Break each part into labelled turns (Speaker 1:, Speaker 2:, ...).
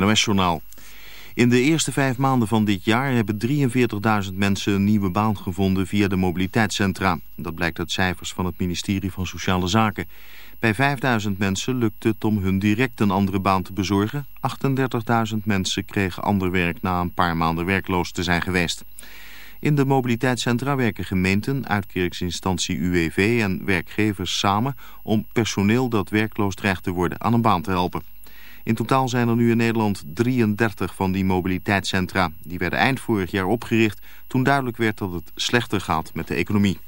Speaker 1: NOS-journaal. In de eerste vijf maanden van dit jaar hebben 43.000 mensen een nieuwe baan gevonden via de mobiliteitscentra. Dat blijkt uit cijfers van het ministerie van Sociale Zaken. Bij 5.000 mensen lukte het om hun direct een andere baan te bezorgen. 38.000 mensen kregen ander werk na een paar maanden werkloos te zijn geweest. In de mobiliteitscentra werken gemeenten, uitkeringsinstantie UWV e en werkgevers samen om personeel dat werkloos dreigt te worden aan een baan te helpen. In totaal zijn er nu in Nederland 33 van die mobiliteitscentra. Die werden eind vorig jaar opgericht toen duidelijk werd dat het slechter gaat met de economie.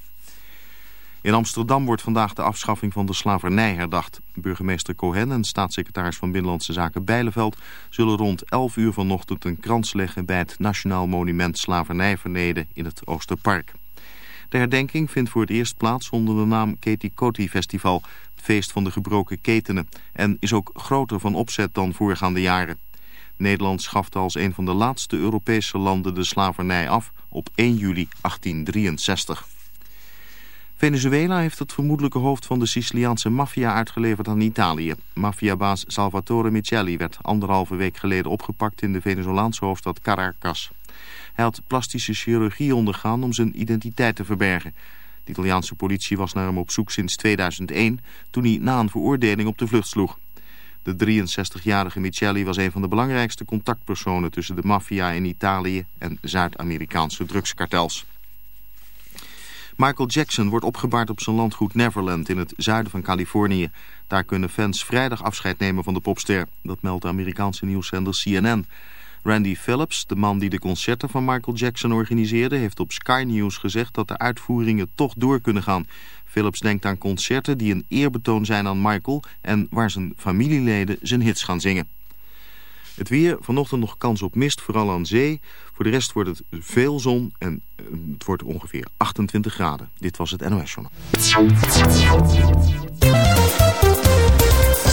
Speaker 1: In Amsterdam wordt vandaag de afschaffing van de slavernij herdacht. Burgemeester Cohen en staatssecretaris van Binnenlandse Zaken Bijleveld... zullen rond 11 uur vanochtend een krans leggen bij het Nationaal Monument Slavernijverneden in het Oosterpark. De herdenking vindt voor het eerst plaats onder de naam Ketikoti Festival, het feest van de gebroken ketenen, en is ook groter van opzet dan voorgaande jaren. Nederland schafte als een van de laatste Europese landen de slavernij af op 1 juli 1863. Venezuela heeft het vermoedelijke hoofd van de Siciliaanse maffia uitgeleverd aan Italië. Maffiabaas Salvatore Micheli werd anderhalve week geleden opgepakt in de Venezolaanse hoofdstad Caracas. Hij had plastische chirurgie ondergaan om zijn identiteit te verbergen. De Italiaanse politie was naar hem op zoek sinds 2001... toen hij na een veroordeling op de vlucht sloeg. De 63-jarige Micheli was een van de belangrijkste contactpersonen... tussen de maffia in Italië en Zuid-Amerikaanse drugskartels. Michael Jackson wordt opgebaard op zijn landgoed Neverland in het zuiden van Californië. Daar kunnen fans vrijdag afscheid nemen van de popster. Dat meldt de Amerikaanse nieuwszender CNN. Randy Phillips, de man die de concerten van Michael Jackson organiseerde... heeft op Sky News gezegd dat de uitvoeringen toch door kunnen gaan. Phillips denkt aan concerten die een eerbetoon zijn aan Michael... en waar zijn familieleden zijn hits gaan zingen. Het weer, vanochtend nog kans op mist, vooral aan zee. Voor de rest wordt het veel zon en eh, het wordt ongeveer 28 graden. Dit was het NOS Journal.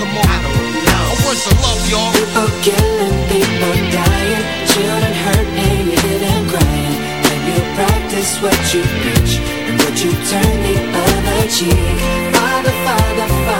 Speaker 2: Come on. I don't know. I want some love, y'all.
Speaker 3: People killing, people dying, children hurt and you crying. When you practice what you preach and what you turn the other cheek. Father, Father, Father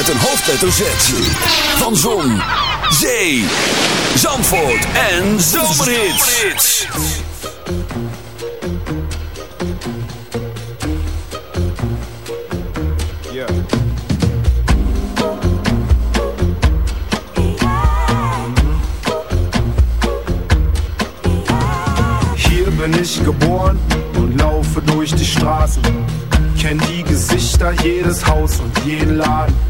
Speaker 4: met een hoofdletter Z. Van Zon, Zee, Zandvoort en Zomerhits.
Speaker 5: Hier bin ich geboren und laufe durch die Straßen. Kenn die Gesichter, jedes Haus und jeden Laden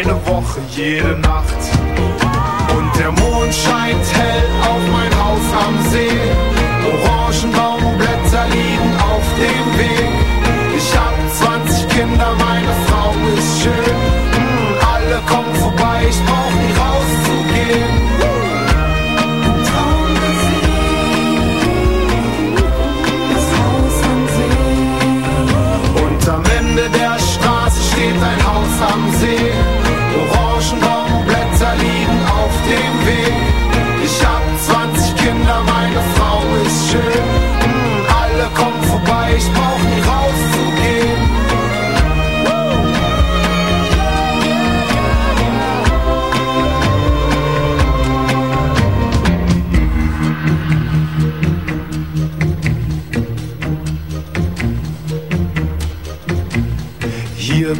Speaker 5: eine Woche, jede Nacht. Und der Mond scheint hell auf mein Haus am See. Orangenbaumblätter liegen auf dem Weg.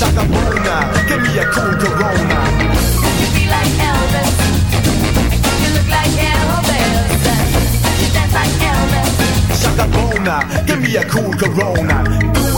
Speaker 6: like
Speaker 7: Give me a cool Corona.
Speaker 6: You be like Elvis. You look like Elvis. You dance like Elvis.
Speaker 7: Shaka bona. Give me a cool Corona. Do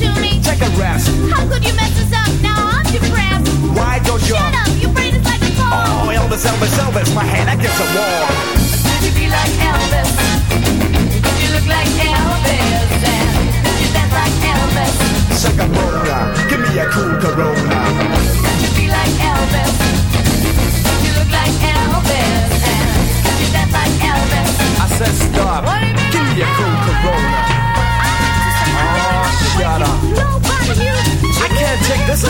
Speaker 7: Take a rest.
Speaker 6: How could you mess us up? Now I'm depressed.
Speaker 7: Why don't you?
Speaker 6: Shut up, your brain is like a
Speaker 7: Oh, Elvis, Elvis, Elvis, my against the wall.
Speaker 6: Could you be like Elvis? Could you look like Elvis? And could you dance like Elvis?
Speaker 7: give me a cool Corona.
Speaker 6: Could you be like Elvis? Could you look like Elvis? And could you dance like Elvis?
Speaker 7: I said stop. Give me a cool Corona. I can't take this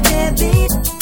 Speaker 7: Can't
Speaker 8: be.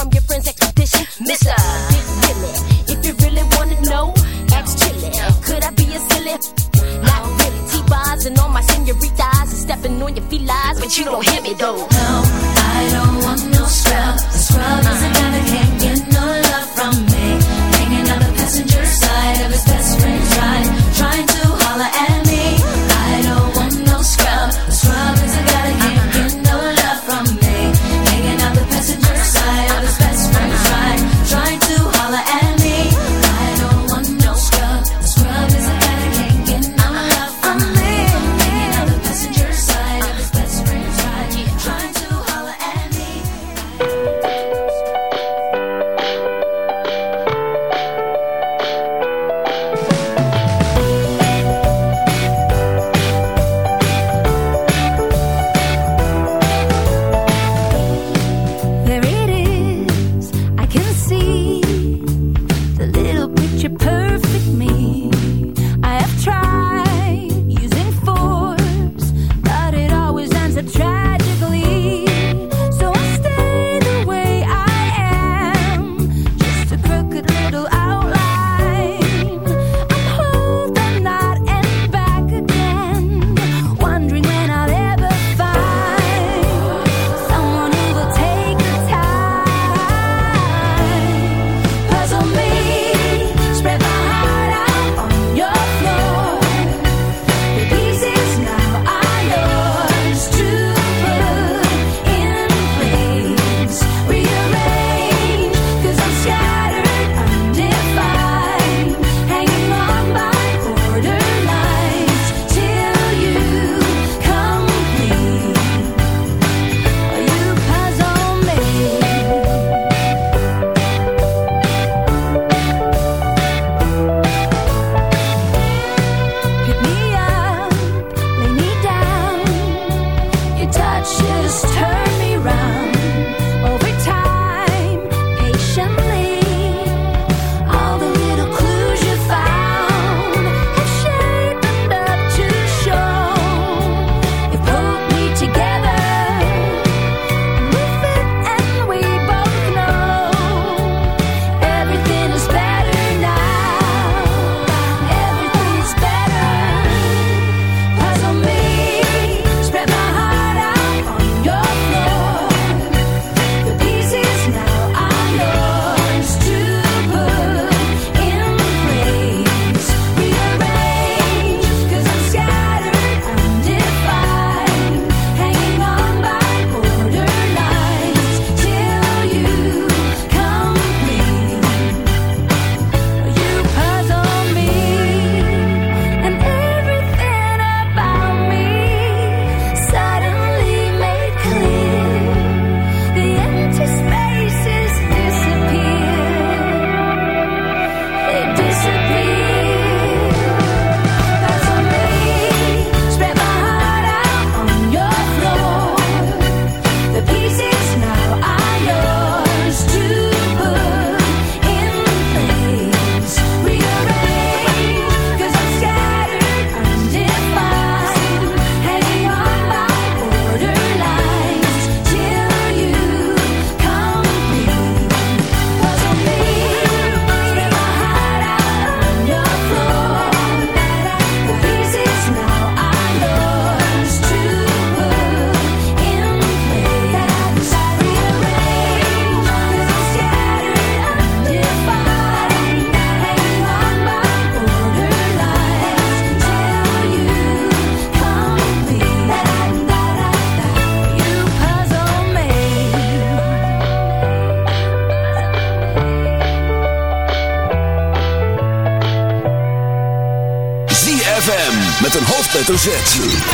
Speaker 9: projeto